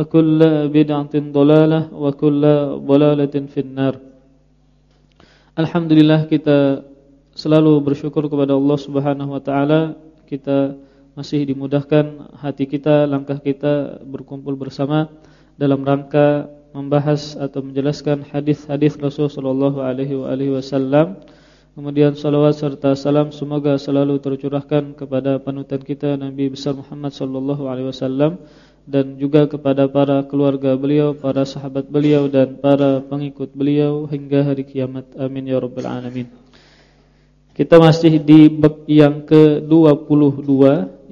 kullu bid'atin dhalalah wa kullu dhalalatin finnar. Alhamdulillah kita selalu bersyukur kepada Allah Subhanahu wa taala kita masih dimudahkan hati kita, langkah kita berkumpul bersama dalam rangka membahas atau menjelaskan hadis-hadis Rasul sallallahu alaihi wasallam. Kemudian salawat serta salam semoga selalu tercurahkan kepada panutan kita Nabi besar Muhammad sallallahu alaihi wasallam dan juga kepada para keluarga beliau, para sahabat beliau dan para pengikut beliau hingga hari kiamat. Amin ya rabbal alamin. Kita masih di bab yang ke-22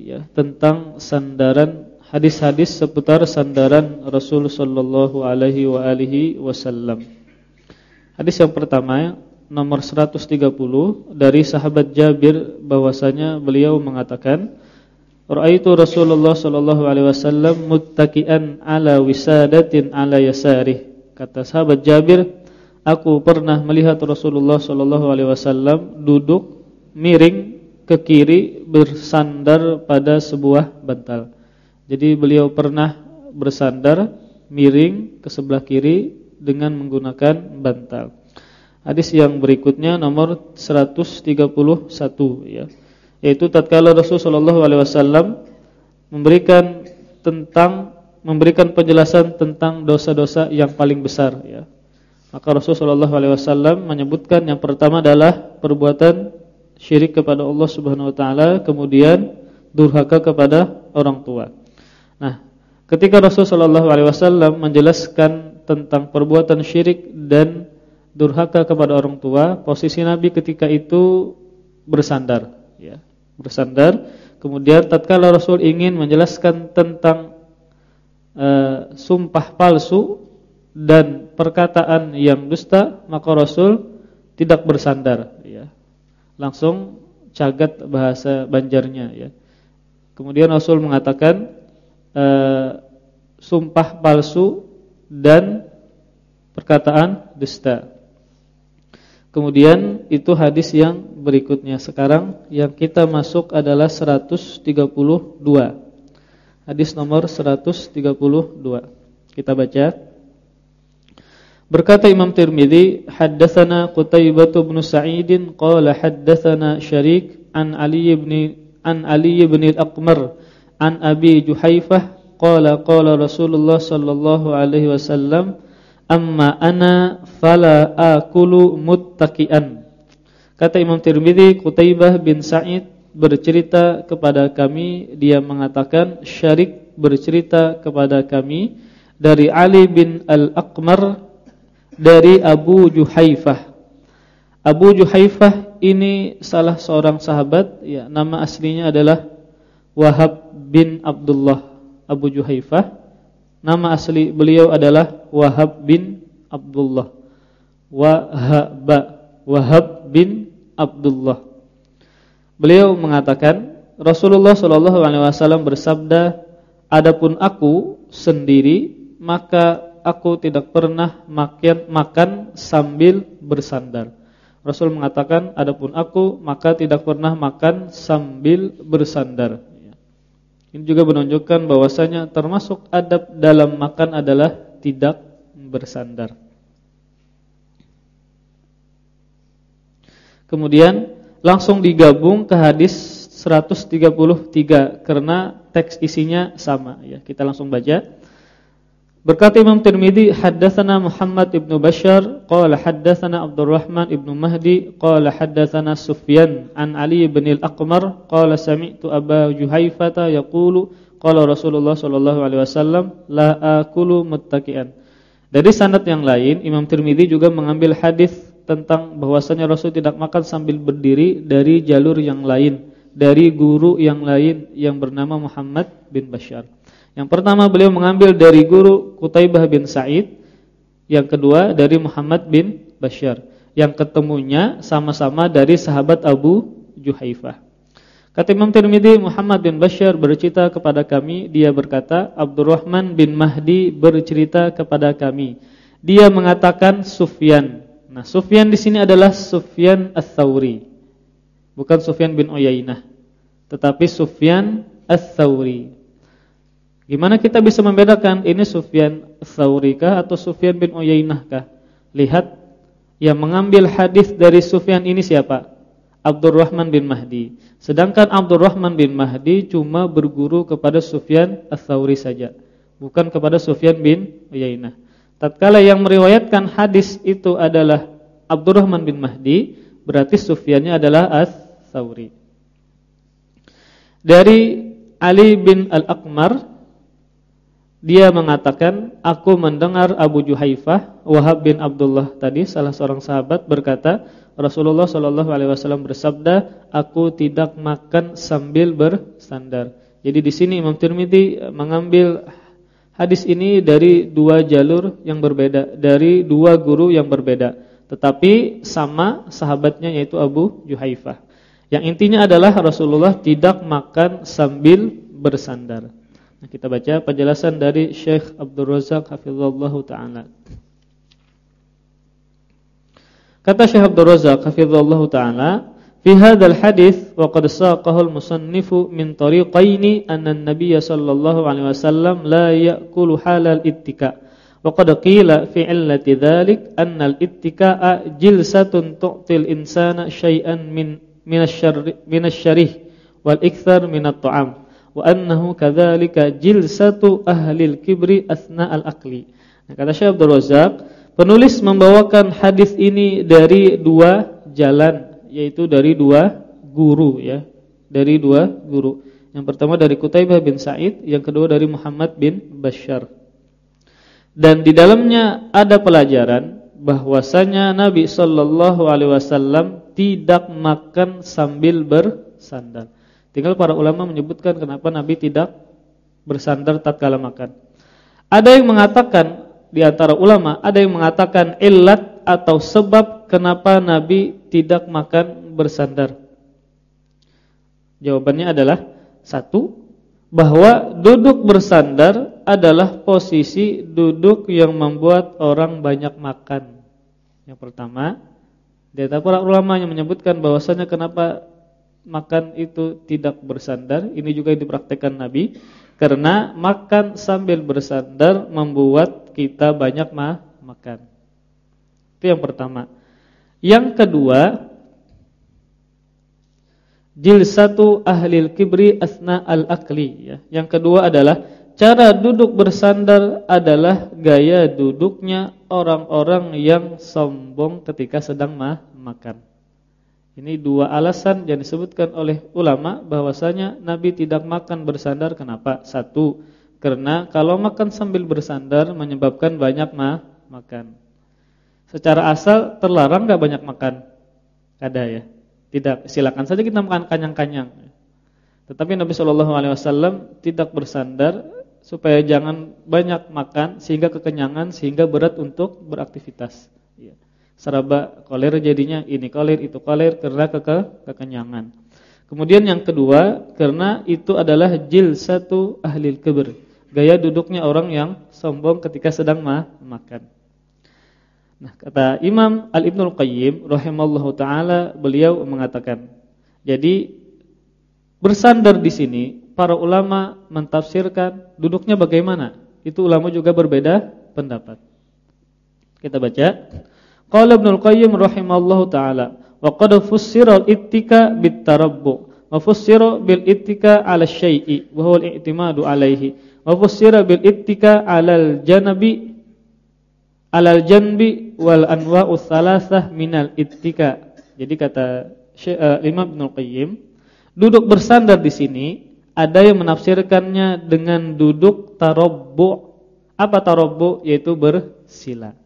ya tentang sandaran hadis-hadis seputar sandaran Rasul sallallahu alaihi wa alihi wasallam. Hadis yang pertama nomor 130 dari sahabat Jabir bahwasanya beliau mengatakan Ra'aitu Rasulullah sallallahu alaihi wasallam muttaqian ala wisadatin ala yasari. Kata sahabat Jabir, aku pernah melihat Rasulullah sallallahu alaihi wasallam duduk miring ke kiri bersandar pada sebuah bantal. Jadi beliau pernah bersandar miring ke sebelah kiri dengan menggunakan bantal. Hadis yang berikutnya nomor 131 ya yaitu tatkala Rasulullah sallallahu alaihi wasallam memberikan tentang memberikan penjelasan tentang dosa-dosa yang paling besar ya. Maka Rasulullah sallallahu alaihi wasallam menyebutkan yang pertama adalah perbuatan syirik kepada Allah Subhanahu wa taala, kemudian durhaka kepada orang tua. Nah, ketika Rasulullah sallallahu alaihi wasallam menjelaskan tentang perbuatan syirik dan durhaka kepada orang tua, posisi Nabi ketika itu bersandar bersandar. Kemudian tatkala Rasul ingin menjelaskan tentang uh, sumpah palsu dan perkataan yang dusta, maka Rasul tidak bersandar ya. Langsung cagat bahasa Banjarnya ya. Kemudian Rasul mengatakan uh, sumpah palsu dan perkataan dusta. Kemudian itu hadis yang berikutnya. Sekarang yang kita masuk adalah 132 Hadis nomor 132 Kita baca. Berkata Imam Tirmidzi, haddatsana Qutaibah bin Sa'id qala haddatsana Syarik an Ali bin an Ali bin Al-Aqmar an Abi Juhaifah qala qala Rasulullah sallallahu alaihi wasallam amma ana fala akulu muttaqian. Kata Imam Tirmizi, Qutaibah bin Sa'id bercerita kepada kami, dia mengatakan Syarik bercerita kepada kami dari Ali bin Al-Aqmar dari Abu Juhaifah. Abu Juhaifah ini salah seorang sahabat, ya, nama aslinya adalah Wahab bin Abdullah Abu Juhaifah Nama asli beliau adalah Wahab bin Abdullah. Wahab Wahab bin Abdullah. Beliau mengatakan Rasulullah Shallallahu alaihi wasallam bersabda, "Adapun aku sendiri, maka aku tidak pernah makan makan sambil bersandar." Rasul mengatakan, "Adapun aku, maka tidak pernah makan sambil bersandar." Ini juga menunjukkan bahwasanya termasuk adab dalam makan adalah tidak bersandar. Kemudian langsung digabung ke hadis 133 karena teks isinya sama ya. Kita langsung baca. Berkata Imam Tirmidzi, haddatsana Muhammad ibnu Bashar, qala haddatsana Abdurrahman ibnu Mahdi, qala haddatsana Sufyan an Ali bin Al-Aqmar, qala sami'tu Aba Juhaifata yaqulu, qala Rasulullah sallallahu alaihi wasallam, la akulu muttaqian. Dari sanad yang lain, Imam Tirmidzi juga mengambil hadis tentang bahwasanya Rasul tidak makan sambil berdiri dari jalur yang lain, dari guru yang lain yang bernama Muhammad bin Bashar. Yang pertama beliau mengambil dari guru Qutaibah bin Sa'id yang kedua dari Muhammad bin Bashar. Yang ketemunya sama-sama dari sahabat Abu Juhaifah. Kata Imam Tirmidzi, Muhammad bin Bashar bercerita kepada kami, dia berkata, Abdurrahman bin Mahdi bercerita kepada kami. Dia mengatakan Sufyan. Nah, Sufyan di sini adalah Sufyan Ats-Tsauri. Bukan Sufyan bin Uyainah, tetapi Sufyan Ats-Tsauri. Gimana kita bisa membedakan ini Sufyan Tsauri kah atau Sufyan bin Uyainah kah? Lihat yang mengambil hadis dari Sufyan ini siapa? Abdurrahman bin Mahdi. Sedangkan Abdurrahman bin Mahdi cuma berguru kepada Sufyan Ats-Tsauri saja, bukan kepada Sufyan bin Uyainah. Tatkala yang meriwayatkan hadis itu adalah Abdurrahman bin Mahdi, berarti Sufyannya adalah Ats-Tsauri. Dari Ali bin Al-Aqmar dia mengatakan, aku mendengar Abu Juhaifah, Wahab bin Abdullah tadi, salah seorang sahabat berkata, Rasulullah Shallallahu Alaihi Wasallam bersabda, aku tidak makan sambil bersandar. Jadi di sini Imam Tirmidzi mengambil hadis ini dari dua jalur yang berbeda, dari dua guru yang berbeda, tetapi sama sahabatnya yaitu Abu Juhaifah. Yang intinya adalah Rasulullah tidak makan sambil bersandar. Nah, kita baca penjelasan dari Syekh Abdul Razak hafizallahu taala. Kata Syekh Abdul Razak hafizallahu taala, "Fi hadzal hadits wa qad saqahu al-musannifu min tariqaini anna an-nabiy sallallahu alaihi wasallam la ya'kulu halal ittika." Wa qad qila fi illati dzalik anna al-ittika'a jilsatun tu'til insana syai'an min min asy-syarih wal at-ta'am wa annahu kadzalika jilsatu ahlil kibri asna al-aqli. Nah, kata Syekh Abdul Razak, penulis membawakan hadis ini dari dua jalan, yaitu dari dua guru ya, dari dua guru. Yang pertama dari Kutaibah bin Sa'id, yang kedua dari Muhammad bin Bashar. Dan di dalamnya ada pelajaran bahwasanya Nabi sallallahu alaihi wasallam tidak makan sambil bersandar. Tinggal para ulama menyebutkan kenapa Nabi tidak bersandar tatkala makan. Ada yang mengatakan di antara ulama, ada yang mengatakan illat atau sebab kenapa Nabi tidak makan bersandar. Jawabannya adalah satu, bahwa duduk bersandar adalah posisi duduk yang membuat orang banyak makan. Yang pertama, di antara para ulama yang menyebutkan bahwasanya kenapa makan itu tidak bersandar. Ini juga yang dipraktekkan Nabi karena makan sambil bersandar membuat kita banyak ma makan. Itu yang pertama. Yang kedua, jilsatu ahlil kibri asna al-akli ya. Yang kedua adalah cara duduk bersandar adalah gaya duduknya orang-orang yang sombong ketika sedang ma makan. Ini dua alasan yang disebutkan oleh ulama bahwasanya Nabi tidak makan bersandar kenapa? Satu, karena kalau makan sambil bersandar menyebabkan banyak ma makan. Secara asal terlarang nggak banyak makan? Ada ya. Tidak, silakan saja kita makan kanyang-kanyang. Tetapi Nabi Shallallahu alaihi wasallam tidak bersandar supaya jangan banyak makan sehingga kekenyangan sehingga berat untuk beraktivitas. Ya seraba koler jadinya ini koler itu koler karena keke kekenyangan. Kemudian yang kedua karena itu adalah jil satu ahli kibr, gaya duduknya orang yang sombong ketika sedang ma makan. Nah, kata Imam Al-Ibnu Al-Qayyim rahimallahu taala beliau mengatakan, jadi bersandar di sini para ulama mentafsirkan duduknya bagaimana? Itu ulama juga berbeda pendapat. Kita baca Qala Ibnu Al-Qayyim rahimallahu taala, wa qad fussira al-ittika bit-tarabbu wa fussira bil-ittika 'ala syai'i wa huwa al-i'timadu 'alaihi wa fussira bil-ittika 'ala al-janabi al-janbi wal anwa'u thalathah minal ittika. Jadi kata uh, Imam Ibnu Qayyim, duduk bersandar di sini ada yang menafsirkannya dengan duduk tarabbu. Apa tarabbu? Yaitu bersila.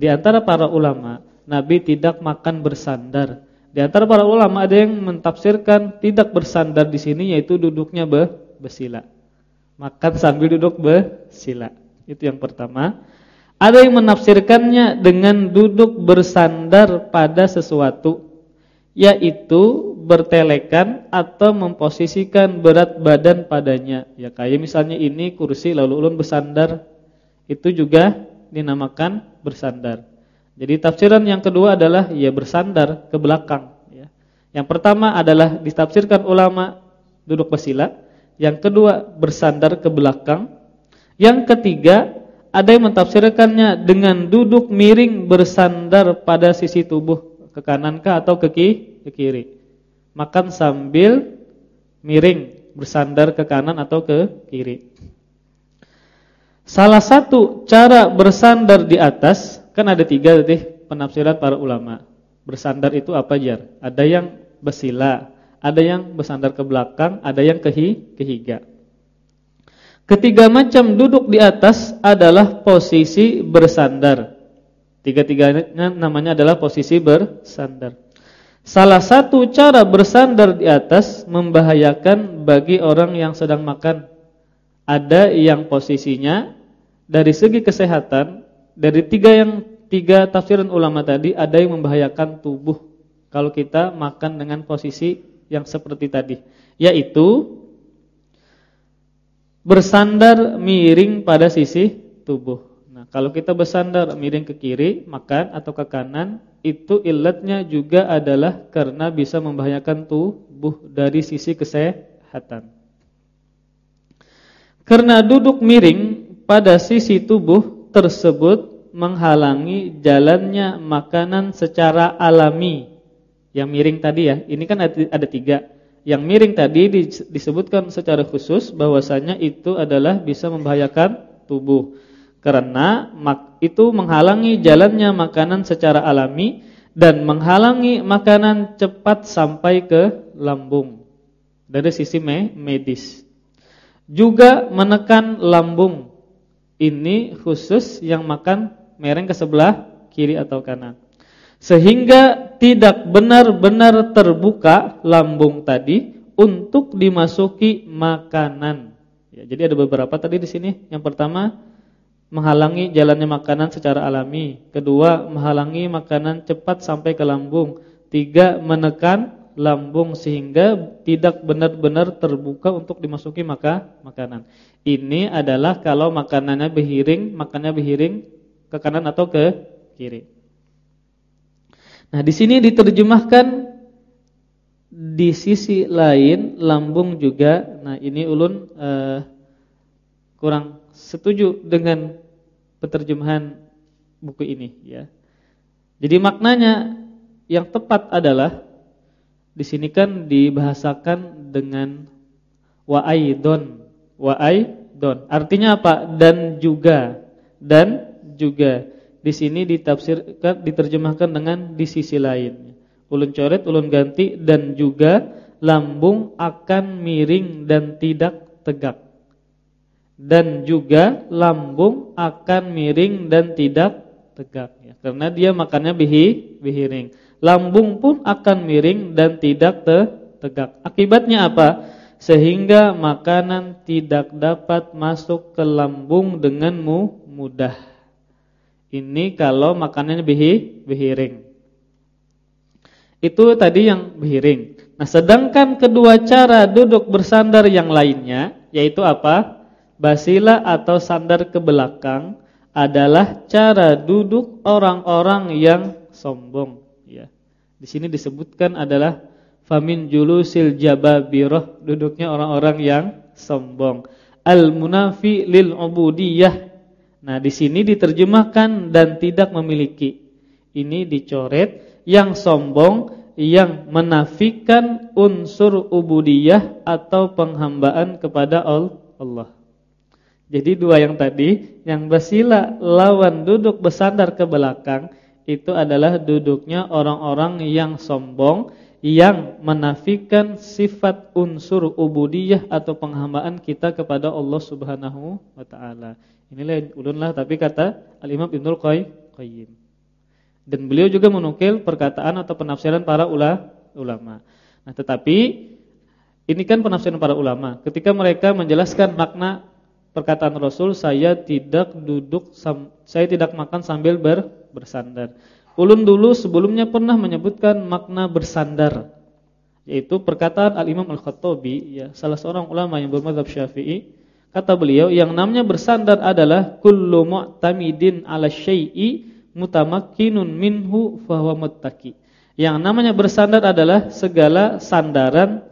Di antara para ulama, Nabi tidak makan bersandar. Di antara para ulama ada yang mentafsirkan tidak bersandar di sini yaitu duduknya be bersila. Makan sambil duduk bersila. Itu yang pertama. Ada yang menafsirkannya dengan duduk bersandar pada sesuatu yaitu bertelekan atau memposisikan berat badan padanya. Ya kayak misalnya ini kursi lalu ulun bersandar itu juga dinamakan bersandar. Jadi tafsiran yang kedua adalah ya bersandar ke belakang ya. Yang pertama adalah ditafsirkan ulama duduk bersila, yang kedua bersandar ke belakang, yang ketiga ada yang mentafsirkannya dengan duduk miring bersandar pada sisi tubuh ke kanankah atau ke kiri makan sambil miring bersandar ke kanan atau ke kiri. Salah satu cara bersandar di atas kan ada tiga tadi penafsiran para ulama. Bersandar itu apa jar? Ada yang bersila, ada yang bersandar ke belakang, ada yang kehi kehiga. Ketiga macam duduk di atas adalah posisi bersandar. Tiga-tiganya namanya adalah posisi bersandar. Salah satu cara bersandar di atas membahayakan bagi orang yang sedang makan. Ada yang posisinya dari segi kesehatan dari tiga yang tiga tafsiran ulama tadi ada yang membahayakan tubuh kalau kita makan dengan posisi yang seperti tadi, yaitu bersandar miring pada sisi tubuh. Nah, kalau kita bersandar miring ke kiri, makan atau ke kanan, itu ilatnya juga adalah karena bisa membahayakan tubuh dari sisi kesehatan. Karena duduk miring pada sisi tubuh tersebut menghalangi jalannya makanan secara alami. Yang miring tadi ya, ini kan ada tiga. Yang miring tadi disebutkan secara khusus bahwasanya itu adalah bisa membahayakan tubuh karena itu menghalangi jalannya makanan secara alami dan menghalangi makanan cepat sampai ke lambung dari sisi medis. Juga menekan lambung. Ini khusus yang makan mereng ke sebelah kiri atau kanan. Sehingga tidak benar-benar terbuka lambung tadi untuk dimasuki makanan. Ya, jadi ada beberapa tadi di sini. Yang pertama menghalangi jalannya makanan secara alami. Kedua, menghalangi makanan cepat sampai ke lambung. Tiga, menekan lambung sehingga tidak benar-benar terbuka untuk dimasuki maka makanan. Ini adalah kalau makanannya berhiring, makannya berhiring ke kanan atau ke kiri. Nah, di sini diterjemahkan di sisi lain lambung juga. Nah, ini ulun uh, kurang setuju dengan penerjemahan buku ini ya. Jadi maknanya yang tepat adalah di sini kan dibahasakan dengan wa'aidon. Wa'aidon. Artinya apa? Dan juga. Dan juga. Di sini ditafsirkan diterjemahkan dengan di sisi lain. Ulun coret, ulun ganti dan juga lambung akan miring dan tidak tegak dan juga lambung akan miring dan tidak tegak ya. Karena dia makannya bihi bihiring. Lambung pun akan miring dan tidak te, tegak. Akibatnya apa? Sehingga makanan tidak dapat masuk ke lambung dengan mudah. Ini kalau makanannya bihi bihiring. Itu tadi yang bihiring. Nah, sedangkan kedua cara duduk bersandar yang lainnya yaitu apa? basila atau sandar ke belakang adalah cara duduk orang-orang yang sombong ya. Di sini disebutkan adalah famin julusil jababirah duduknya orang-orang yang sombong. Al munafi lil ubudiyah. Nah, di sini diterjemahkan dan tidak memiliki. Ini dicoret yang sombong yang menafikan unsur ubudiyah atau penghambaan kepada Allah. Jadi dua yang tadi, yang bersila lawan duduk bersandar ke belakang itu adalah duduknya orang-orang yang sombong yang menafikan sifat unsur ubudiyah atau penghambaan kita kepada Allah Subhanahu wa taala. Inilah ulunlah tapi kata Al-Imam Ibnu Qayyim. Dan beliau juga menukil perkataan atau penafsiran para ulama. Nah, tetapi ini kan penafsiran para ulama. Ketika mereka menjelaskan makna perkataan Rasul saya tidak duduk saya tidak makan sambil ber, bersandar. Ulun dulu sebelumnya pernah menyebutkan makna bersandar yaitu perkataan Al-Imam Al-Khattabi ya salah seorang ulama yang bermadzhab Syafi'i kata beliau yang namanya bersandar adalah kullu mu'tamidin 'ala syai'i mutamakkinun minhu fahuwa muttaqi. Yang namanya bersandar adalah segala sandaran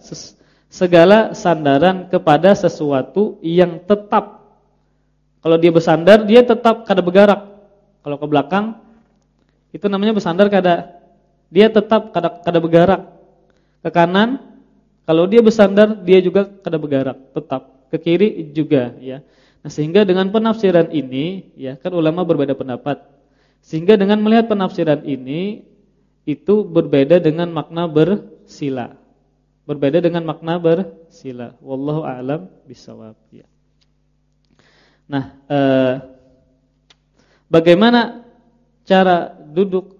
segala sandaran kepada sesuatu yang tetap. Kalau dia bersandar, dia tetap kada bergerak. Kalau ke belakang itu namanya bersandar kada dia tetap kada kada bergerak. Ke kanan kalau dia bersandar, dia juga kada bergerak, tetap. Ke kiri juga ya. Nah, sehingga dengan penafsiran ini ya kan ulama berbeda pendapat. Sehingga dengan melihat penafsiran ini itu berbeda dengan makna bersila. Berbeda dengan makna bersila. Wallahu a'lam bisawab ya. Nah, eh, bagaimana cara duduk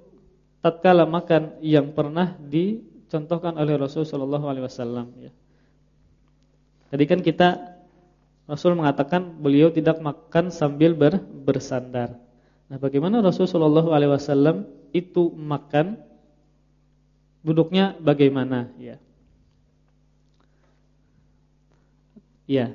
tatkala makan yang pernah dicontohkan oleh Rasul sallallahu alaihi wasallam ya. Tadi kan kita Rasul mengatakan beliau tidak makan sambil ber, bersandar. Nah, bagaimana Rasul sallallahu alaihi wasallam itu makan duduknya bagaimana ya. Ya.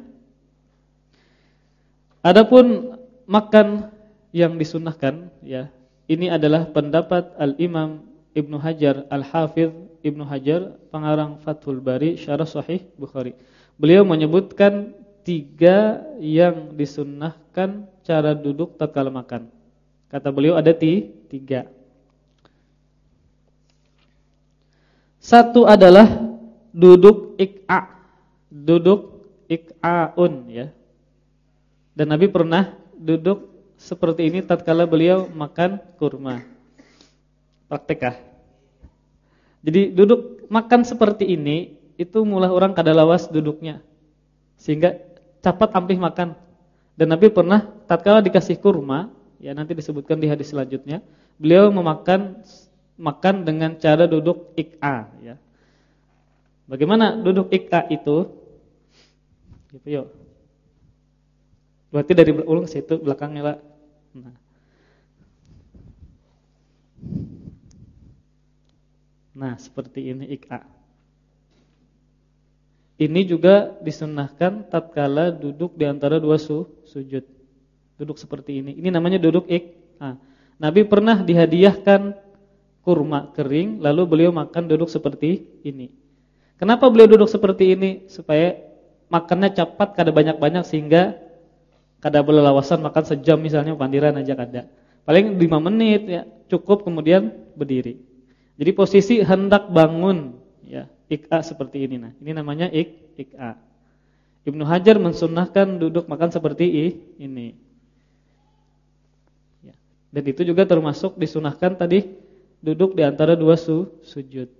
Adapun makan yang disunahkan ya, ini adalah pendapat Al-Imam Ibnu Hajar Al-Hafidh Ibnu Hajar pengarang Fathul Bari Syarah Sahih Bukhari. Beliau menyebutkan tiga yang disunahkan cara duduk tatkala makan. Kata beliau ada tiga. Satu adalah duduk ik'a. Duduk ik'aun ya. Dan Nabi pernah duduk seperti ini tatkala beliau makan kurma. Praktekah? Jadi duduk makan seperti ini itu mulai orang kada lawas duduknya. Sehingga cepat ampih makan. Dan Nabi pernah tatkala dikasih kurma, ya nanti disebutkan di hadis selanjutnya, beliau memakan makan dengan cara duduk ik'a ya. Bagaimana duduk ik'a itu? Gitu yuk. Berarti dari ulung situ belakangnya lah. Nah. nah, seperti ini ik'a. Ini juga disunahkan tatkala duduk di antara dua su, sujud. Duduk seperti ini. Ini namanya duduk ik'a. Nabi pernah dihadiahkan kurma kering lalu beliau makan duduk seperti ini. Kenapa beliau duduk seperti ini? Supaya makannya cepat kada banyak-banyak sehingga kada berlewasan makan sejam misalnya pandiran aja kada. Paling 5 menit ya, cukup kemudian berdiri. Jadi posisi hendak bangun ya, ik'a seperti ini nah. Ini namanya ik ik'a. Ibnu Hajar mensunahkan duduk makan seperti ini. Ya. Dan itu juga termasuk disunahkan tadi duduk di antara dua su, sujud.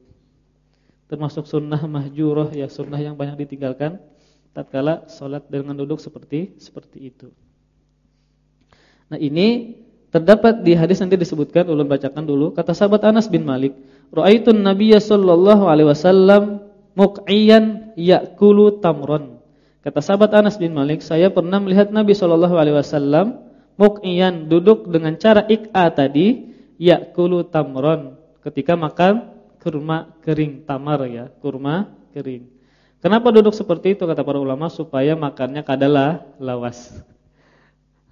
Termasuk sunnah mahjurah ya sunnah yang banyak ditinggalkan tatkala salat dengan duduk seperti seperti itu. Nah, ini terdapat di hadis nanti disebutkan ulun bacakan dulu kata sahabat Anas bin Malik, "Ra'aitun Nabiyya sallallahu alaihi wasallam muq'iyan ya'kulu tamron." Kata sahabat Anas bin Malik, saya pernah melihat Nabi sallallahu alaihi wasallam muq'iyan duduk dengan cara ik'a tadi ya'kulu tamron ketika makan kurma kering tamar ya, kurma kering. Kenapa duduk seperti itu kata para ulama supaya makannya kadalah lawas.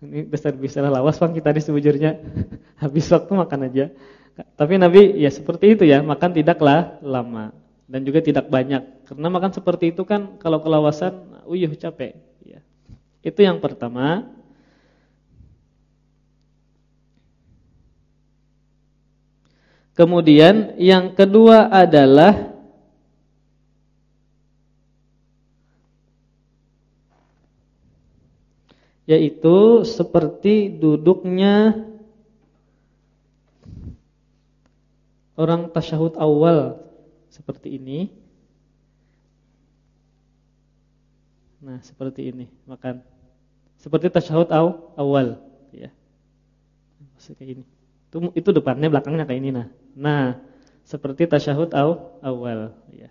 Ini besar bisa lawas bang kita di sebujurnya habis waktu makan aja. Tapi Nabi ya seperti itu ya, makan tidaklah lama dan juga tidak banyak. Karena makan seperti itu kan kalau kelawasan uyuh capek ya. Itu yang pertama. Kemudian yang kedua adalah yaitu seperti duduknya orang tasyahud awal seperti ini. Nah, seperti ini makan. Seperti tasyahud awal ya. Kayak ini. Itu itu depannya belakangnya kayak ini nah. Nah, seperti tasyahud aw, awal ya.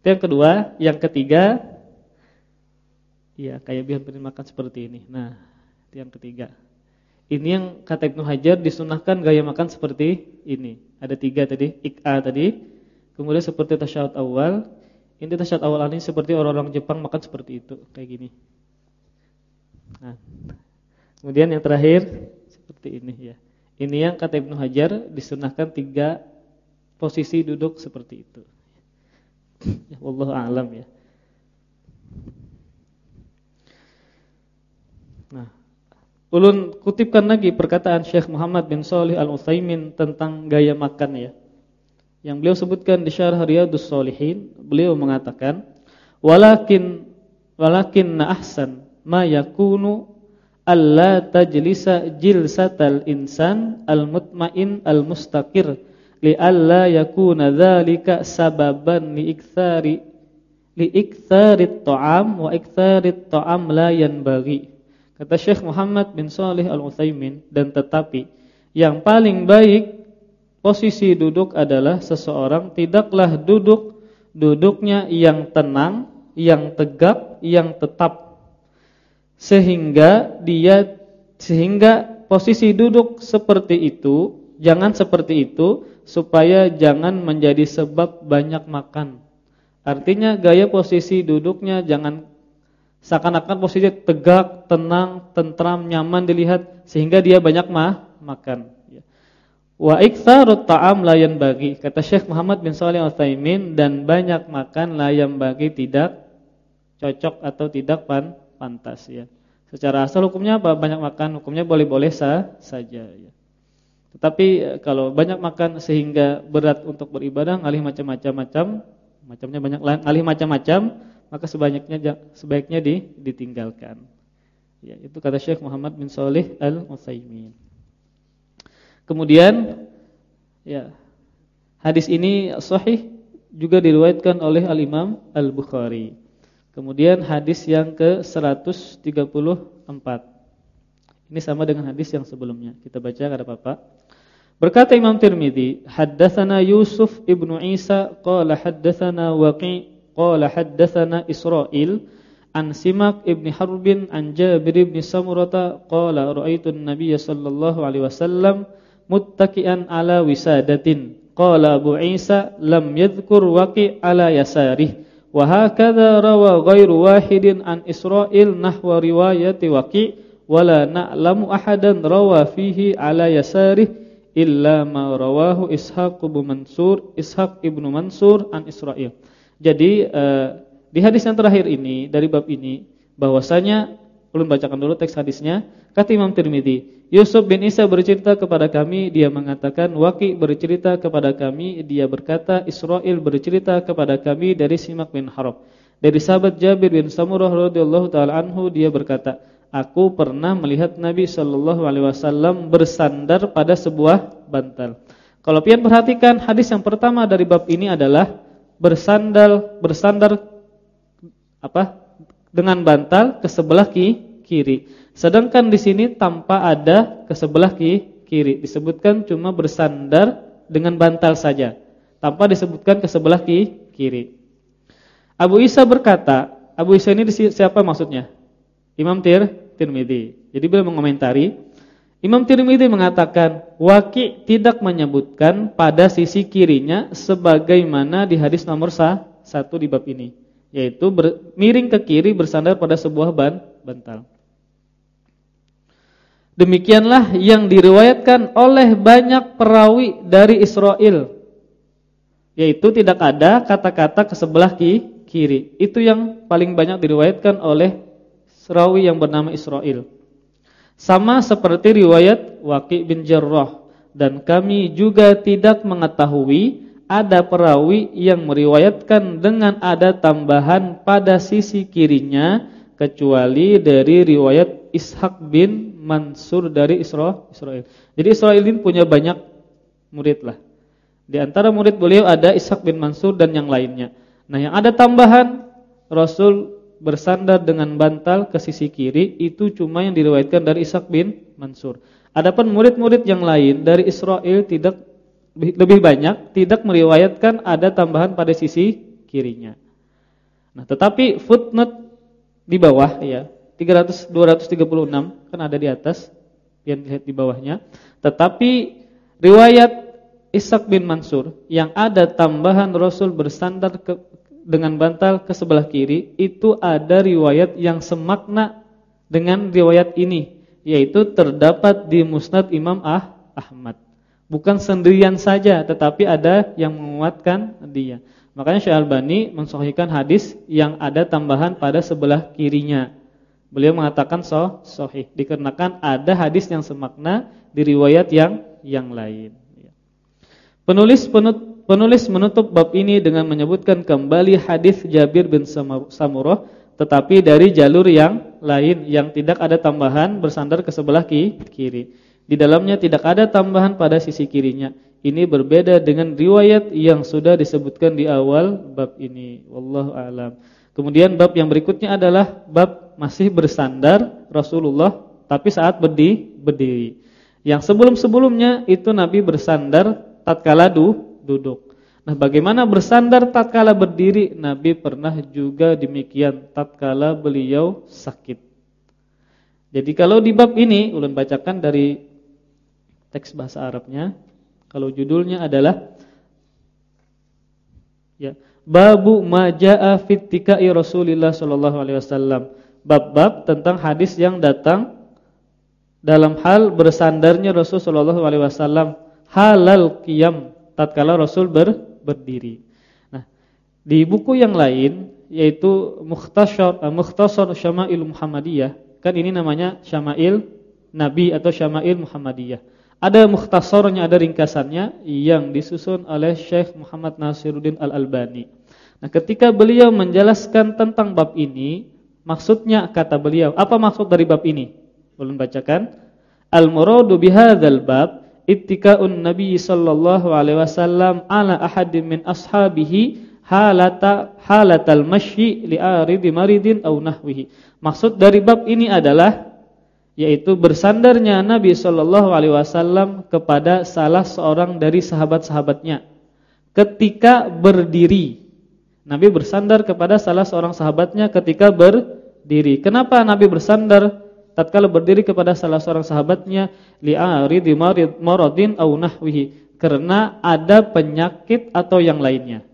Itu yang kedua, yang ketiga Iya, kayak biar beri makan seperti ini. Nah, itu yang ketiga. Ini yang kata Ibnu Hajar disunahkan gaya makan seperti ini. Ada tiga tadi, ik'a tadi. Kemudian seperti tasyahud awal. Ini tasyahud awal ini seperti orang-orang Jepang makan seperti itu, kayak gini. Nah, kemudian yang terakhir seperti ini ya. Ini yang kata Ibnu Hajar disunahkan tiga posisi duduk seperti itu. Ya Allah alam ya. Nah, Ulun kutipkan lagi perkataan Syekh Muhammad bin Salih Al-Utsaimin tentang gaya makan ya. Yang beliau sebutkan di Syarah Riyadhus Shalihin, beliau mengatakan, "Walakin walakin ahsan ma yakunu alla tajlisa jilsatal insan al-mutmain al-mustaqir li alla yakuna dzalika sababan li iktsari li iktsarit ta'am wa iktsarit ta'am la yanbaghi." Kata Syekh Muhammad bin Salih Al-Utsaimin dan tetapi yang paling baik posisi duduk adalah seseorang tidaklah duduk duduknya yang tenang, yang tegak, yang tetap sehingga dia sehingga posisi duduk seperti itu jangan seperti itu supaya jangan menjadi sebab banyak makan. Artinya gaya posisi duduknya jangan Seakan-akan posisi tegak, tenang, tentram, nyaman dilihat sehingga dia banyak mah makan. Ya. Wa iktsarut ta'am layan bagi kata Syekh Muhammad bin Shalih Al-Utsaimin dan banyak makan layan bagi tidak cocok atau tidak pan pantas ya. Secara asal hukumnya apa? Banyak makan hukumnya boleh-boleh sah saja ya. Tetapi eh, kalau banyak makan sehingga berat untuk beribadah, alih macam-macam, macamnya banyak alih macam-macam, maka sebaiknya sebaiknya di, ditinggalkan. Ya, itu kata Syekh Muhammad bin Shalih Al-Utsaimin. Kemudian ya, hadis ini sahih juga diriwayatkan oleh Al-Imam Al-Bukhari. Kemudian hadis yang ke-134. Ini sama dengan hadis yang sebelumnya. Kita baca kada apa-apa. Berkata Imam Tirmizi, haddatsana Yusuf ibnu Isa qala haddatsana Waqi' Qala haddatsana Israil an Simak ibn Harbin an Jabir ibn Samurata qala ra'aitu an-nabiyya sallallahu alaihi wasallam muttaki'an ala wisadatin. Qala Abu Isa lam yadhkur waqi' ala yasarih. Wa hakadha rawa ghairu wahidin an Israil nahwa riwayati waqi' wala na'lamu ahadan rawa fihi ala yasarih illa ma rawahu Ishaq ibn Mansur Ishaq ibn Mansur an Israil. Jadi uh, di hadis yang terakhir ini dari bab ini bahwasanya belum bacakan dulu teks hadisnya. Kata Imam Tirmizi, Yusuf bin Isa bercerita kepada kami, dia mengatakan Waqi bercerita kepada kami, dia berkata Israel bercerita kepada kami dari Simak bin Harab. Dari sahabat Jabir bin Samurah radhiyallahu taala anhu dia berkata, aku pernah melihat Nabi sallallahu alaihi wasallam bersandar pada sebuah bantal. Kalau pian perhatikan hadis yang pertama dari bab ini adalah bersandar bersandar apa dengan bantal ke sebelah ki, kiri. Sedangkan di sini tanpa ada ke sebelah ki, kiri. Disebutkan cuma bersandar dengan bantal saja, tanpa disebutkan ke sebelah ki, kiri. Abu Isa berkata, Abu Isa ini siapa maksudnya? Imam Tir Tirmidzi. Jadi beliau mengomentari Imam Tirmidzi mengatakan Waqi tidak menyebutkan pada sisi kirinya sebagaimana di hadis nomor satu di bab ini, yaitu ber, miring ke kiri bersandar pada sebuah ban bantal. Demikianlah yang diriwayatkan oleh banyak perawi dari Israel. Yaitu tidak ada kata-kata ke sebelah kiri. Itu yang paling banyak diriwayatkan oleh perawi yang bernama Israel. Sama seperti riwayat Waqi bin Jarrah dan kami juga tidak mengetahui ada perawi yang meriwayatkan dengan ada tambahan pada sisi kirinya kecuali dari riwayat Ishaq bin Mansur dari Israel. Jadi Israel ini punya banyak murid lah. Di antara murid beliau ada Ishaq bin Mansur dan yang lainnya. Nah, yang ada tambahan Rasul bersandar dengan bantal ke sisi kiri itu cuma yang diriwayatkan dari Ishaq bin Mansur. Adapun murid-murid yang lain dari Israel tidak lebih banyak tidak meriwayatkan ada tambahan pada sisi kirinya. Nah, tetapi footnote di bawah ya. 300 236 kan ada di atas yang dilihat di bawahnya. Tetapi riwayat Ishaq bin Mansur yang ada tambahan Rasul bersandar ke, dengan bantal ke sebelah kiri itu ada riwayat yang semakna dengan riwayat ini yaitu terdapat di Musnad Imam ah, Ahmad. Bukan sendirian saja tetapi ada yang menguatkan dia. Makanya Syekh Albani mensahihkan hadis yang ada tambahan pada sebelah kirinya. Beliau mengatakan so, sahih dikarenakan ada hadis yang semakna di riwayat yang yang lain. Penulis penut, penulis menutup bab ini dengan menyebutkan kembali hadis Jabir bin Samurah tetapi dari jalur yang lain yang tidak ada tambahan bersandar ke sebelah kiri. Di dalamnya tidak ada tambahan pada sisi kirinya. Ini berbeda dengan riwayat yang sudah disebutkan di awal bab ini. Wallahu a'lam. Kemudian bab yang berikutnya adalah bab masih bersandar Rasulullah tapi saat berdiri. Yang sebelum-sebelumnya itu Nabi bersandar tatkala duduk. Nah, bagaimana bersandar tatkala berdiri? Nabi pernah juga demikian tatkala beliau sakit. Jadi kalau di bab ini ulun bacakan dari teks bahasa Arabnya. Kalau judulnya adalah ya, Babu majaa fit tikai Rasulillah sallallahu alaihi wasallam. Bab-bab tentang hadis yang datang dalam hal bersandarnya Rasul sallallahu alaihi halal qiyam tatkala Rasul ber, berdiri. Nah, di buku yang lain yaitu Mukhtasar uh, Mukhtasar Syama'il Muhammadiyah, kan ini namanya Syama'il Nabi atau Syama'il Muhammadiyah. Ada mukhtasarnya, ada ringkasannya yang disusun oleh Syekh Muhammad Nasiruddin Al-Albani. Nah, ketika beliau menjelaskan tentang bab ini, maksudnya kata beliau, apa maksud dari bab ini? Belum bacakan? Al-muradu bihadzal bab ittika'un Nabi sallallahu alaihi wasallam ala ahadin min ashabihi halata halatal masyi li aridi maridin aw nahwihi. Maksud dari bab ini adalah yaitu bersandarnya Nabi sallallahu alaihi wasallam kepada salah seorang dari sahabat-sahabatnya ketika berdiri. Nabi bersandar kepada salah seorang sahabatnya ketika berdiri. Kenapa Nabi bersandar tatkala berdiri kepada salah seorang sahabatnya li'aridi maradin au nahwihi karena ada penyakit atau yang lainnya.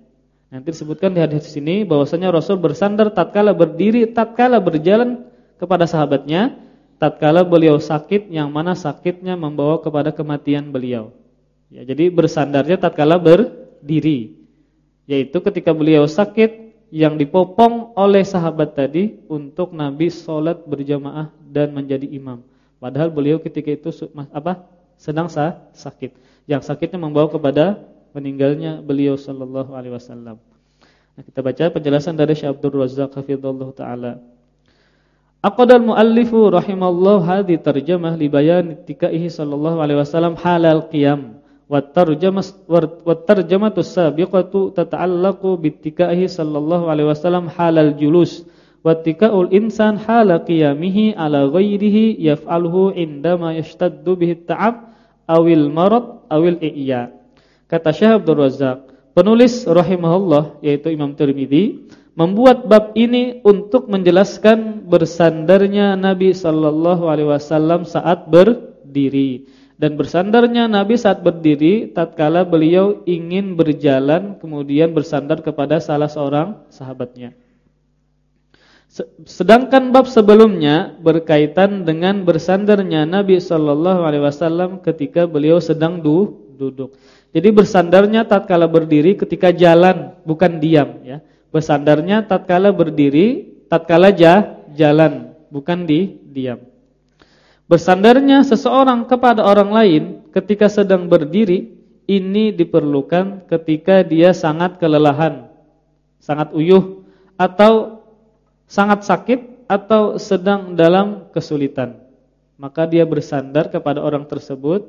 Nanti disebutkan di hadis ini bahwasanya Rasul bersandar tatkala berdiri, tatkala berjalan kepada sahabatnya, tatkala beliau sakit yang mana sakitnya membawa kepada kematian beliau. Ya, jadi bersandarnya tatkala berdiri. Yaitu ketika beliau sakit yang dipopong oleh sahabat tadi untuk Nabi sholat berjamaah dan menjadi imam. Padahal beliau ketika itu apa? sedang sah, sakit. Yang sakitnya membawa kepada meninggalnya beliau sallallahu alaihi wasallam. Nah, kita baca penjelasan dari Syekh Abdul Razzaq hafizallahu taala. Aqadal muallifu rahimallahu hadhi tarjamah li bayan tikaihi sallallahu alaihi wasallam halal qiyam Wattarjamatu sabiqatu tata'allaqu bittikahi sallallahu alaihi wasallam halal julus wattika'ul insan hala qiyamihi ala ghairihi yaf'alhu indama yashtaddu bihi ta'ab awil marad awil i'ya kata Syekh Abdul Razzaq penulis rahimahullah yaitu Imam Tirmizi membuat bab ini untuk menjelaskan bersandarnya Nabi sallallahu alaihi wasallam saat berdiri dan bersandarnya Nabi saat berdiri tatkala beliau ingin berjalan kemudian bersandar kepada salah seorang sahabatnya. Sedangkan bab sebelumnya berkaitan dengan bersandarnya Nabi sallallahu alaihi wasallam ketika beliau sedang du duduk. Jadi bersandarnya tatkala berdiri ketika jalan, bukan diam ya. Bersandarnya tatkala berdiri, tatkala jalan, bukan di diam. Bersandarnya seseorang kepada orang lain ketika sedang berdiri ini diperlukan ketika dia sangat kelelahan, sangat uyuh atau sangat sakit atau sedang dalam kesulitan. Maka dia bersandar kepada orang tersebut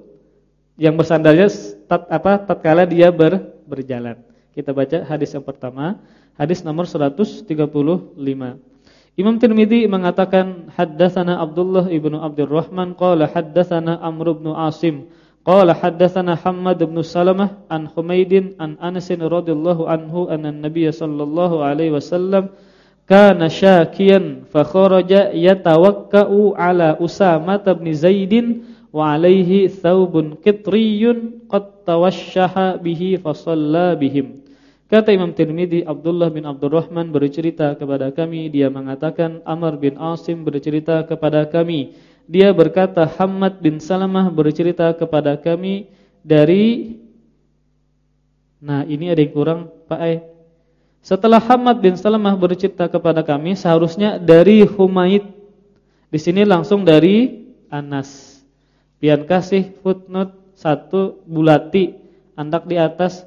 yang bersandarnya tat, apa tatkala dia ber, berjalan. Kita baca hadis yang pertama, hadis nomor 135. Imam Tirmizi mengatakan haddatsana Abdullah ibnu Abdurrahman qala haddatsana Amr ibn Asim qala haddatsana Hammad ibn Salamah an Humaidin an Anas radhiyallahu anhu anna an-nabiy sallallahu alaihi wasallam kana syakiyan fa kharaja yatawakka'u ala Usama bin Zaidin wa alaihi thawbun qitriyun qad tawashshaha bihi fa shalla bihim Kata Imam Tirmidzi Abdullah bin Abdurrahman bercerita kepada kami dia mengatakan Amr bin Asim bercerita kepada kami dia berkata Hamad bin Salamah bercerita kepada kami dari Nah, ini ada yang kurang Pak Ai. Setelah Hamad bin Salamah bercerita kepada kami seharusnya dari Humaid. Di sini langsung dari Anas. Pian kasih footnote satu bulati andak di atas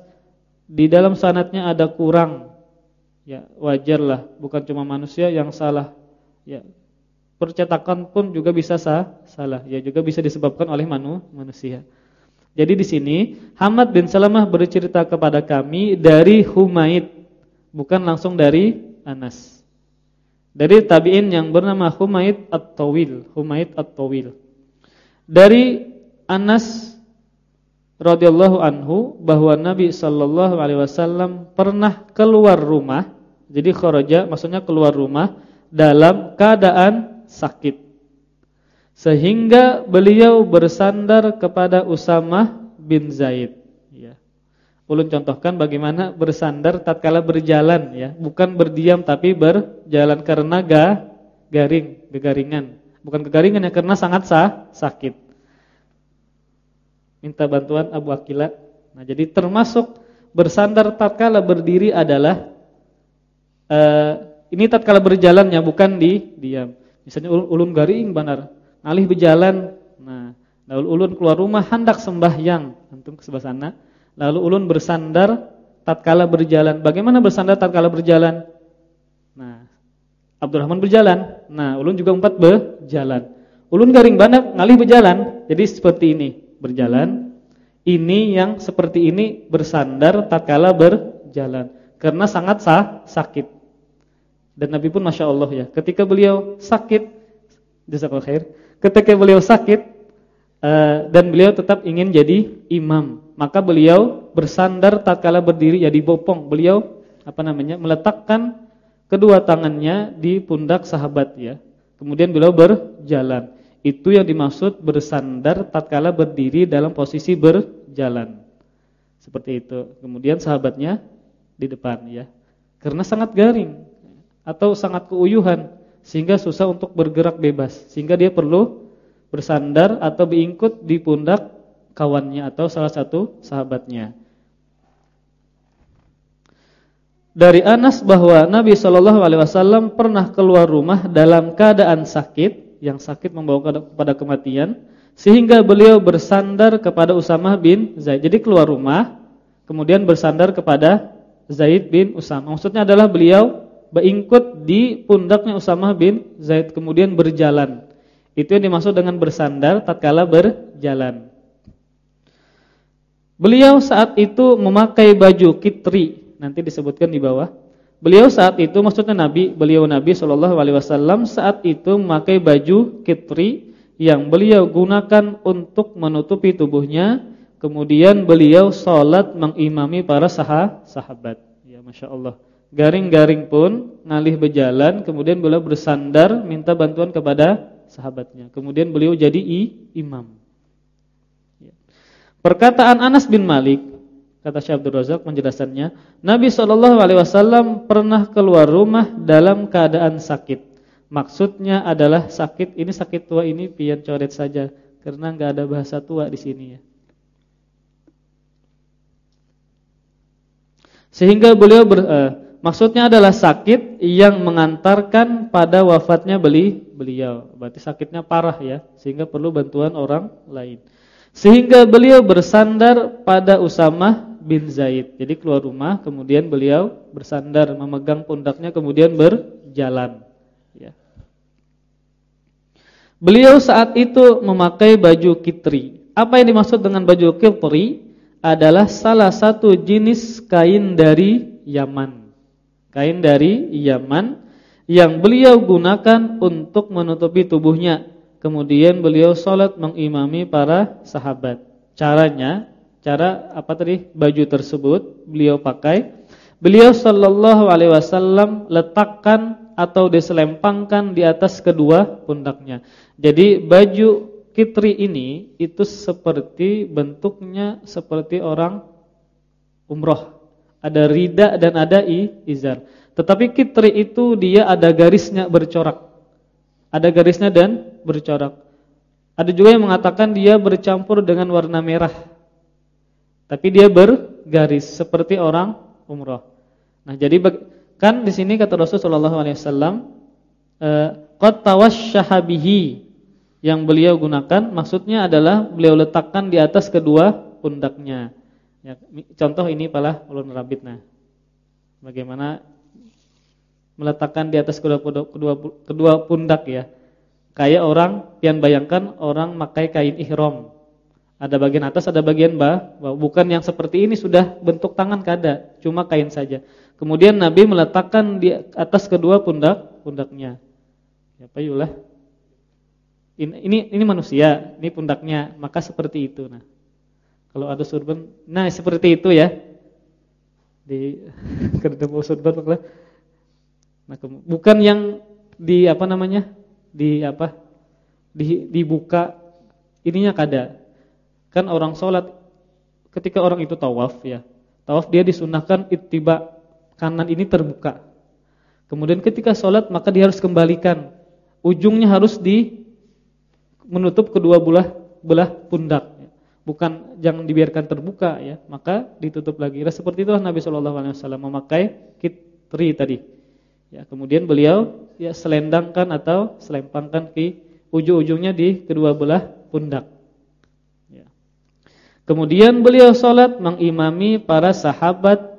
di dalam sanatnya ada kurang. Ya, wajarlah, bukan cuma manusia yang salah. Ya, percetakan pun juga bisa sah, salah. Ya juga bisa disebabkan oleh manu, manusia. Jadi di sini Hamad bin Salamah bercerita kepada kami dari Humaid, bukan langsung dari Anas. Dari tabi'in yang bernama Humaid At-Tawil, Humaid At-Tawil. Dari Anas radhiyallahu anhu bahwa Nabi sallallahu alaihi wasallam pernah keluar rumah, jadi kharaja maksudnya keluar rumah dalam keadaan sakit. Sehingga beliau bersandar kepada Usamah bin Zaid. Ya. Ulun contohkan bagaimana bersandar tatkala berjalan ya, bukan berdiam tapi berjalan karena ga, garing, kegaringan. Bukan kegaringan ya karena sangat sah, sakit. Minta bantuan Abu Akila. Nah, jadi termasuk bersandar tatkala berdiri adalah uh, ini tatkala berjalannya bukan di diam. Misalnya ulun garing benar, ngalih berjalan. Nah, lalu ulun keluar rumah hendak sembahyang, antum ke sebelah sana. Lalu ulun bersandar tatkala berjalan. Bagaimana bersandar tatkala berjalan? Nah, Abdurrahman berjalan. Nah, ulun juga empat berjalan. Ulun garing banget ngalih berjalan. Jadi seperti ini, berjalan. Ini yang seperti ini bersandar tatkala berjalan karena sangat sah, sakit. Dan Nabi pun Masya Allah ya Ketika beliau sakit Jazakallah khair Ketika beliau sakit uh, Dan beliau tetap ingin jadi imam Maka beliau bersandar tak kala berdiri jadi bopong. Beliau apa namanya meletakkan Kedua tangannya di pundak sahabat ya. Kemudian beliau berjalan. Itu yang dimaksud bersandar tatkala berdiri dalam posisi berjalan. Seperti itu. Kemudian sahabatnya di depan ya. Karena sangat garing atau sangat keuyuhan sehingga susah untuk bergerak bebas. Sehingga dia perlu bersandar atau diingkut di pundak kawannya atau salah satu sahabatnya. Dari Anas bahwa Nabi Shallallahu alaihi wasallam pernah keluar rumah dalam keadaan sakit, yang sakit membawa kepada kematian, sehingga beliau bersandar kepada Usamah bin Zaid. Jadi keluar rumah, kemudian bersandar kepada Zaid bin Usamah. Maksudnya adalah beliau beingkut di pundaknya Usamah bin Zaid kemudian berjalan. Itu yang dimaksud dengan bersandar tatkala berjalan. Beliau saat itu memakai baju kitri, nanti disebutkan di bawah. Beliau saat itu maksudnya Nabi, beliau Nabi Shallallahu alaihi wasallam saat itu memakai baju kitri yang beliau gunakan untuk menutupi tubuhnya. Kemudian beliau sholat mengimami para sahabat. Ya Masya Allah. Garing-garing pun ngalih berjalan, kemudian beliau bersandar minta bantuan kepada sahabatnya. Kemudian beliau jadi imam. Perkataan Anas bin Malik, kata Syekh Abdul Razak penjelasannya, Nabi Shallallahu alaihi wasallam pernah keluar rumah dalam keadaan sakit. Maksudnya adalah sakit ini sakit tua ini pian coret saja karena enggak ada bahasa tua di sini ya. Sehingga beliau ber, uh, Maksudnya adalah sakit yang mengantarkan pada wafatnya beli beliau. Berarti sakitnya parah ya, sehingga perlu bantuan orang lain. Sehingga beliau bersandar pada Usamah bin Zaid. Jadi keluar rumah, kemudian beliau bersandar memegang pundaknya kemudian berjalan. Ya. Beliau saat itu memakai baju kitri. Apa yang dimaksud dengan baju kitri? Adalah salah satu jenis kain dari Yaman kain dari Yaman yang beliau gunakan untuk menutupi tubuhnya. Kemudian beliau sholat mengimami para sahabat. Caranya, cara apa tadi baju tersebut beliau pakai. Beliau Shallallahu Alaihi Wasallam letakkan atau diselempangkan di atas kedua pundaknya. Jadi baju kitri ini itu seperti bentuknya seperti orang umroh. Ada rida dan ada izar. Tetapi kitri itu dia ada garisnya bercorak. Ada garisnya dan bercorak. Ada juga yang mengatakan dia bercampur dengan warna merah. Tapi dia bergaris seperti orang umroh. Nah, jadi kan di sini kata Rasulullah SAW, eh, qad tawashshaha bihi yang beliau gunakan maksudnya adalah beliau letakkan di atas kedua pundaknya. Ya, contoh ini pala ulun rabit nah. Bagaimana meletakkan di atas kedua kedua kedua pundak ya. Kayak orang yang bayangkan orang pakai kain ihram. Ada bagian atas, ada bagian bawah. Bukan yang seperti ini sudah bentuk tangan kada, cuma kain saja. Kemudian Nabi meletakkan di atas kedua pundak pundaknya. Ya, payulah ini ini manusia, ini pundaknya, maka seperti itu. Nah, kalau ada surban, nah seperti itu ya. Di ketemu surban Nah, bukan yang di apa namanya? Di apa? Di dibuka ininya kada. Kan orang sholat ketika orang itu tawaf ya. Tawaf dia disunahkan ittiba kanan ini terbuka. Kemudian ketika sholat maka dia harus kembalikan. Ujungnya harus di menutup kedua belah belah pundak bukan jangan dibiarkan terbuka ya maka ditutup lagi nah, seperti itulah Nabi wasallam memakai kitri tadi ya kemudian beliau ya selendangkan atau selempangkan ke ujung-ujungnya di kedua belah pundak ya. kemudian beliau sholat mengimami para sahabat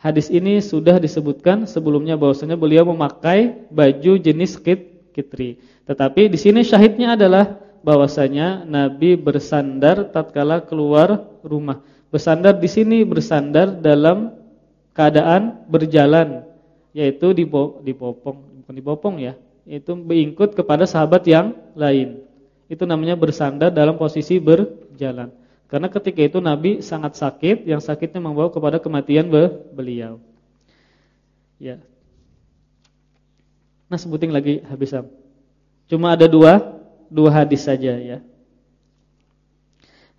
hadis ini sudah disebutkan sebelumnya bahwasanya beliau memakai baju jenis kit kitri tetapi di sini syahidnya adalah bahwasanya Nabi bersandar tatkala keluar rumah. Bersandar di sini bersandar dalam keadaan berjalan, yaitu dipopong, bukan dipopong ya, itu beingkut kepada sahabat yang lain. Itu namanya bersandar dalam posisi berjalan. Karena ketika itu Nabi sangat sakit, yang sakitnya membawa kepada kematian beliau. Ya. Nah, sebutin lagi habisam. Cuma ada dua dua hadis saja ya.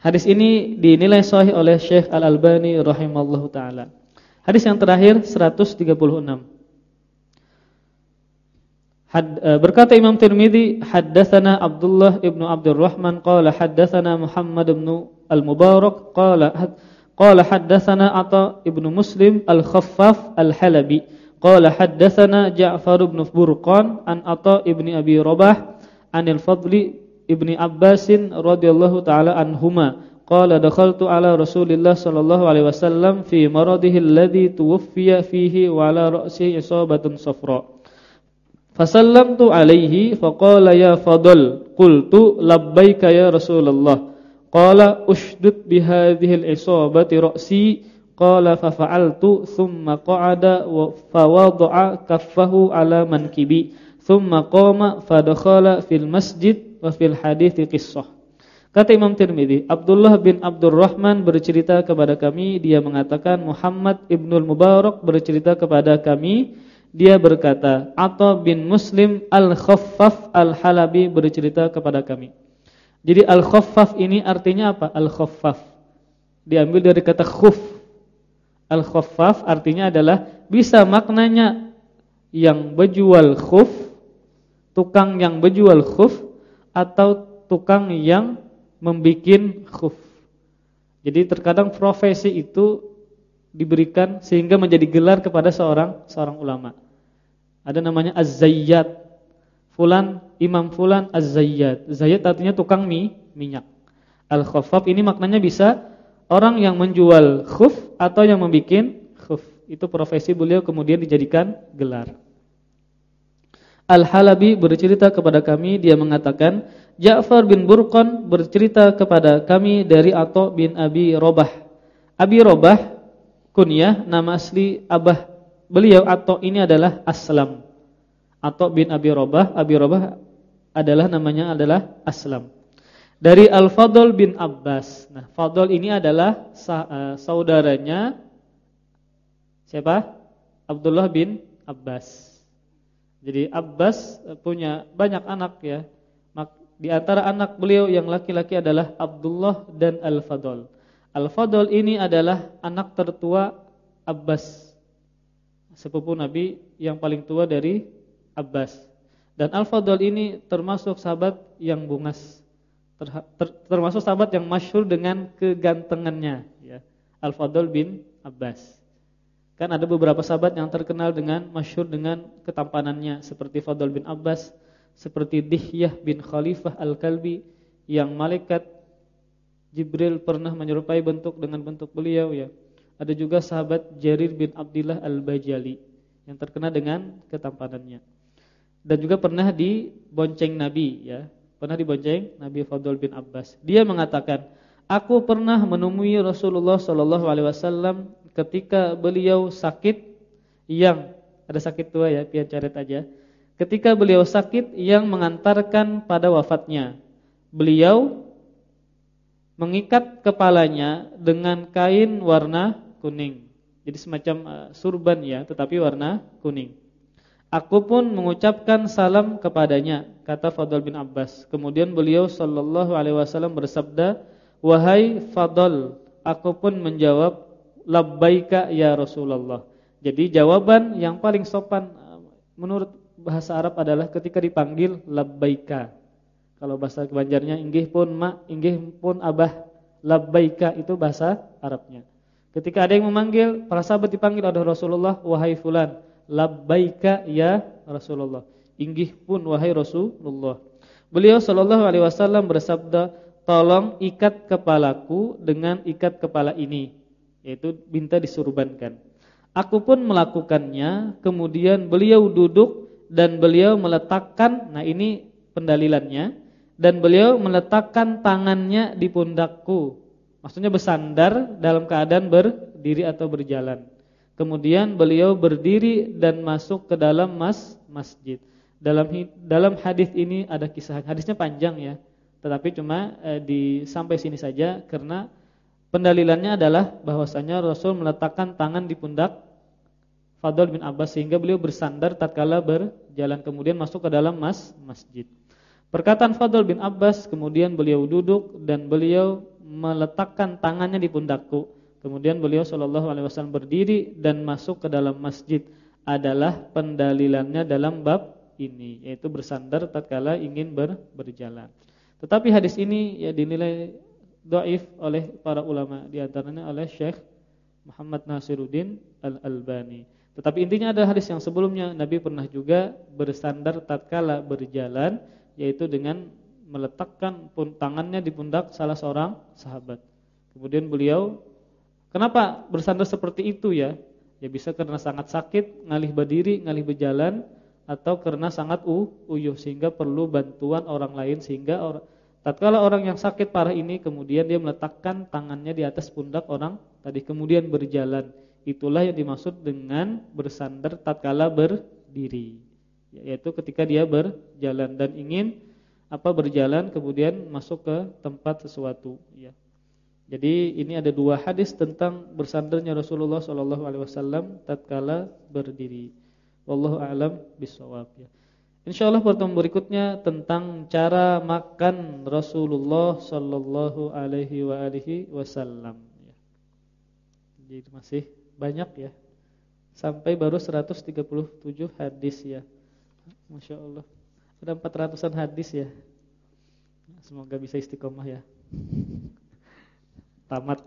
Hadis ini dinilai sahih oleh Syekh Al-Albani rahimallahu taala. Hadis yang terakhir 136. Had, uh, berkata Imam Tirmizi, haddatsana Abdullah ibnu Abdurrahman qala haddatsana Muhammad ibnu Al-Mubarak qala qala haddatsana Atha ibnu Muslim Al-Khaffaf Al-Halabi Qala haddatsana Ja'far ibn Burqan an Atha ibni Abi Rabah anil Fadli ibni Abbasin radhiyallahu taala anhuma qala dakhaltu ala Rasulillah sallallahu alaihi wasallam fi maradihi alladhi tuwfiya fihi wa ala ra'sihi isabatun safra Fasallamtu alaihi faqala ya Fadl qultu labbaika ya Rasulullah. Qala ushdud bihadhihi al-isabati ra'si. Qala fa fa'altu thumma qa'ada wa fawadha'a kaffahu ala mankibi. Thumma qama fadakhala fil masjid wa fil hadits qissah. Kata Imam Tirmizi, Abdullah bin Abdurrahman bercerita kepada kami, dia mengatakan Muhammad Ibnul Mubarak bercerita kepada kami, dia berkata, Atha bin Muslim Al-Khaffaf Al-Halabi bercerita kepada kami. Jadi Al-Khaffaf ini artinya apa? Al-Khaffaf. Diambil dari kata khuf Al-khaffaf artinya adalah bisa maknanya yang berjual khuf, tukang yang berjual khuf atau tukang yang membikin khuf. Jadi terkadang profesi itu diberikan sehingga menjadi gelar kepada seorang seorang ulama. Ada namanya az-zayyat. Fulan, Imam fulan az-zayyat. Zayyat artinya tukang mie, minyak. Al-khaffaf ini maknanya bisa orang yang menjual khuf atau yang membuat khuf. Itu profesi beliau kemudian dijadikan gelar. Al-Halabi bercerita kepada kami dia mengatakan Ja'far bin Burqan bercerita kepada kami dari Atha bin Abi Robah. Abi Robah kunyah nama asli abah beliau Atha ini adalah Aslam. Atha bin Abi Robah, Abi Robah adalah namanya adalah Aslam dari Al-Fadl bin Abbas. Nah, Fadl ini adalah uh, saudaranya siapa? Abdullah bin Abbas. Jadi Abbas punya banyak anak ya. Di antara anak beliau yang laki-laki adalah Abdullah dan Al-Fadl. Al-Fadl ini adalah anak tertua Abbas. Sepupu Nabi yang paling tua dari Abbas. Dan Al-Fadl ini termasuk sahabat yang bungas. Ter, ter, termasuk sahabat yang masyhur dengan kegantengannya ya. Al-Fadl bin Abbas. Kan ada beberapa sahabat yang terkenal dengan masyhur dengan ketampanannya seperti Fadl bin Abbas, seperti Dihyah bin Khalifah Al-Kalbi yang malaikat Jibril pernah menyerupai bentuk dengan bentuk beliau ya. Ada juga sahabat Jarir bin Abdullah Al-Bajali yang terkenal dengan ketampanannya. Dan juga pernah dibonceng Nabi ya. Pernah dibonceng Nabi Fadl bin Abbas. Dia mengatakan, "Aku pernah menemui Rasulullah sallallahu alaihi wasallam ketika beliau sakit yang ada sakit tua ya, pian caret aja. Ketika beliau sakit yang mengantarkan pada wafatnya. Beliau mengikat kepalanya dengan kain warna kuning. Jadi semacam uh, surban ya, tetapi warna kuning. Aku pun mengucapkan salam kepadanya, kata Fadl bin Abbas. Kemudian beliau sallallahu alaihi wasallam bersabda, "Wahai Fadl, aku pun menjawab labbaika ya Rasulullah. Jadi jawaban yang paling sopan eh, menurut bahasa Arab adalah ketika dipanggil labbaika. Kalau bahasa Banjarnya inggih pun ma, inggih pun abah, labbaika itu bahasa Arabnya. Ketika ada yang memanggil, para sahabat dipanggil oleh Rasulullah, wahai fulan, labbaika ya Rasulullah. Inggih pun wahai Rasulullah. Beliau sallallahu alaihi wasallam bersabda, "Tolong ikat kepalaku dengan ikat kepala ini." yaitu minta disurbankan. Aku pun melakukannya, kemudian beliau duduk dan beliau meletakkan, nah ini pendalilannya, dan beliau meletakkan tangannya di pundakku. Maksudnya bersandar dalam keadaan berdiri atau berjalan. Kemudian beliau berdiri dan masuk ke dalam mas masjid. Dalam dalam hadis ini ada kisah hadisnya panjang ya, tetapi cuma eh, di sampai sini saja karena Pendalilannya adalah bahwasanya Rasul meletakkan tangan di pundak Fadl bin Abbas sehingga beliau bersandar tatkala berjalan kemudian masuk ke dalam mas masjid. Perkataan Fadl bin Abbas kemudian beliau duduk dan beliau meletakkan tangannya di pundakku. Kemudian beliau Shallallahu alaihi wasallam berdiri dan masuk ke dalam masjid adalah pendalilannya dalam bab ini yaitu bersandar tatkala ingin ber, berjalan. Tetapi hadis ini ya dinilai dhaif oleh para ulama di antaranya oleh Syekh Muhammad Nasiruddin Al-Albani. Tetapi intinya ada hadis yang sebelumnya Nabi pernah juga bersandar tatkala berjalan yaitu dengan meletakkan tangannya di pundak salah seorang sahabat. Kemudian beliau kenapa bersandar seperti itu ya? Ya bisa karena sangat sakit, ngalih berdiri, ngalih berjalan atau karena sangat uh, uyuh sehingga perlu bantuan orang lain sehingga orang Tatkala orang yang sakit parah ini kemudian dia meletakkan tangannya di atas pundak orang tadi kemudian berjalan. Itulah yang dimaksud dengan bersandar tatkala berdiri. Yaitu ketika dia berjalan dan ingin apa berjalan kemudian masuk ke tempat sesuatu ya. Jadi ini ada dua hadis tentang bersandarnya Rasulullah sallallahu alaihi wasallam tatkala berdiri. Wallahu a'lam bishawab ya. Insyaallah pertemuan berikutnya tentang cara makan Rasulullah sallallahu alaihi wa alihi wasallam ya. Jadi masih banyak ya. Sampai baru 137 hadis ya. Masya Allah Ada 400an hadis ya. Semoga bisa istiqomah ya. Tamat.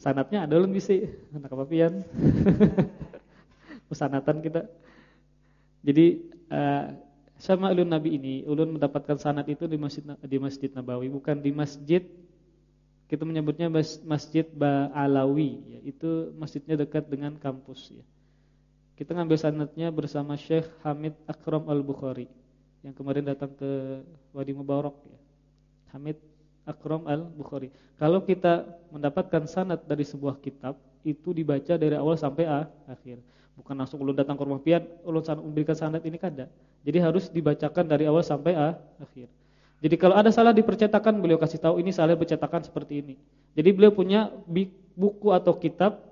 Sanatnya ada ulun bisa. Anak apa pian? Pesanatan kita. Jadi uh, sama ulun Nabi ini, ulun mendapatkan sanad itu di masjid di Masjid Nabawi, bukan di masjid kita menyebutnya Masjid Ba'alawi ya. Itu masjidnya dekat dengan kampus ya. Kita ngambil sanadnya bersama Syekh Hamid Akram Al-Bukhari yang kemarin datang ke Wadi Mubarak ya. Hamid Akram Al-Bukhari. Kalau kita mendapatkan sanad dari sebuah kitab, itu dibaca dari awal sampai akhir. Bukan langsung ulun datang ke rumah pian, ulun memberikan sanad ini kada. Jadi harus dibacakan dari awal sampai akhir. Jadi kalau ada salah di percetakan, beliau kasih tahu ini salah percetakan seperti ini. Jadi beliau punya buku atau kitab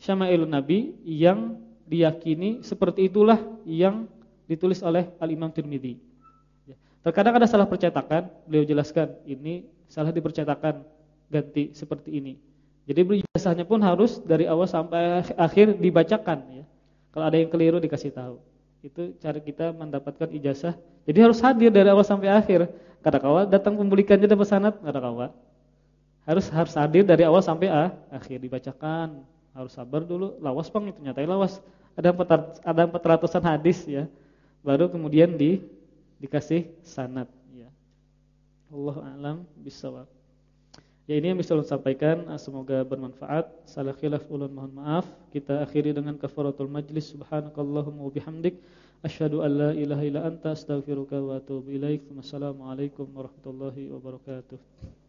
Syama'ilun Nabi yang diyakini seperti itulah yang ditulis oleh Al-Imam Tirmidzi. Ya. Terkadang ada salah percetakan, beliau jelaskan ini salah dipercetakan ganti seperti ini. Jadi ijazahnya pun harus dari awal sampai akhir dibacakan ya. Kalau ada yang keliru dikasih tahu. Itu cara kita mendapatkan ijazah. Jadi harus hadir dari awal sampai akhir. Kata kawan datang pembulikan jadi pesanat kata kawan. Harus harus hadir dari awal sampai akhir dibacakan. Harus sabar dulu. Lawas pang itu nyatain lawas. Ada empat ada empat ratusan hadis ya. Baru kemudian di dikasih sanat ya. Allah alam bisawab. Ya ini yang bisa ulun sampaikan, semoga bermanfaat. Salah khilaf ulun mohon maaf. Kita akhiri dengan kafaratul majlis. Subhanakallahumma wa bihamdik asyhadu an la ilaha illa anta astaghfiruka wa atubu ilaik. Wassalamualaikum warahmatullahi wabarakatuh.